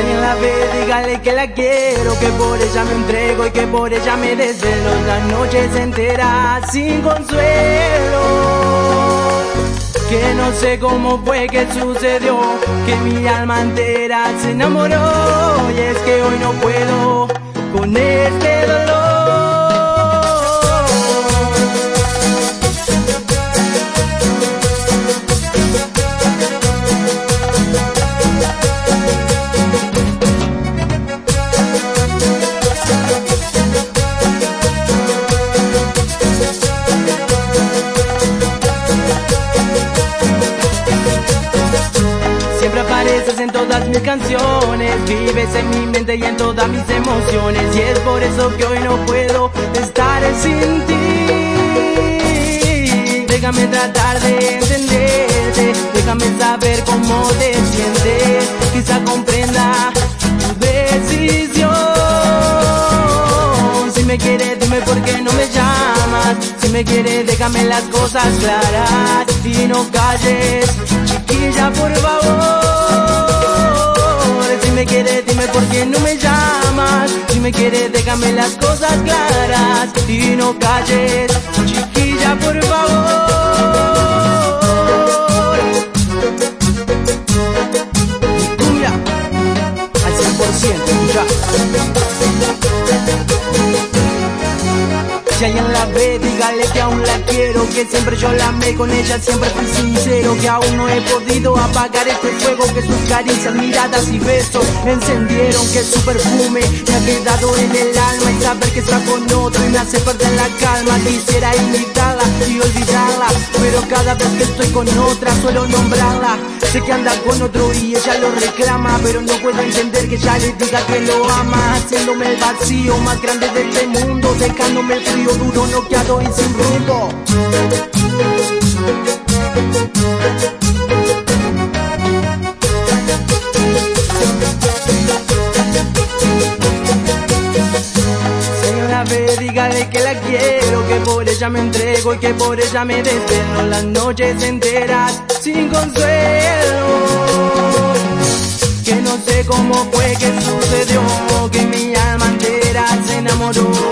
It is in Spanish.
Alguien la ve, dígale que la quiero, que por ella me entrego y que por ella me desvelo las noches enteras sin consuelo. Que no sé cómo fue que sucedió, que mi alma entera se enamoró y es que hoy no puedo con este dolor. En todas mis canciones, vives en mi mente y en todas mis emociones. Y es por eso que hoy no puedo estar sin ti. Déjame tratar de entenderte, déjame saber cómo te sientes. Quizá comprenda tu decisión. Si me quieres, dime por qué no me llamas. Si me quieres, déjame las cosas claras y no calles, me quieres, déjame las cosas claras y no calles, chiquilla, por favor. Quiero, que siempre yo la amé, con ella siempre fui sincero, que aún no he podido apagar este fuego, que sus caricias, miradas y besos encendieron, que su perfume me ha quedado en el alma y saber que está con otro y me hace perder la calma, quisiera imitarla y olvidarla, pero cada vez que estoy con otra suelo nombrarla, sé que anda con otro y ella lo reclama, pero no puedo entender que ella le diga que lo ama, haciéndome el vacío más grande de este mundo, dejándome el frío duro, noqueado y sin rumbo. Dígale que la quiero, que por ella me entrego y que por ella me desvelo las noches enteras sin consuelo. Fue que sucedió, que mi alma entera se enamoró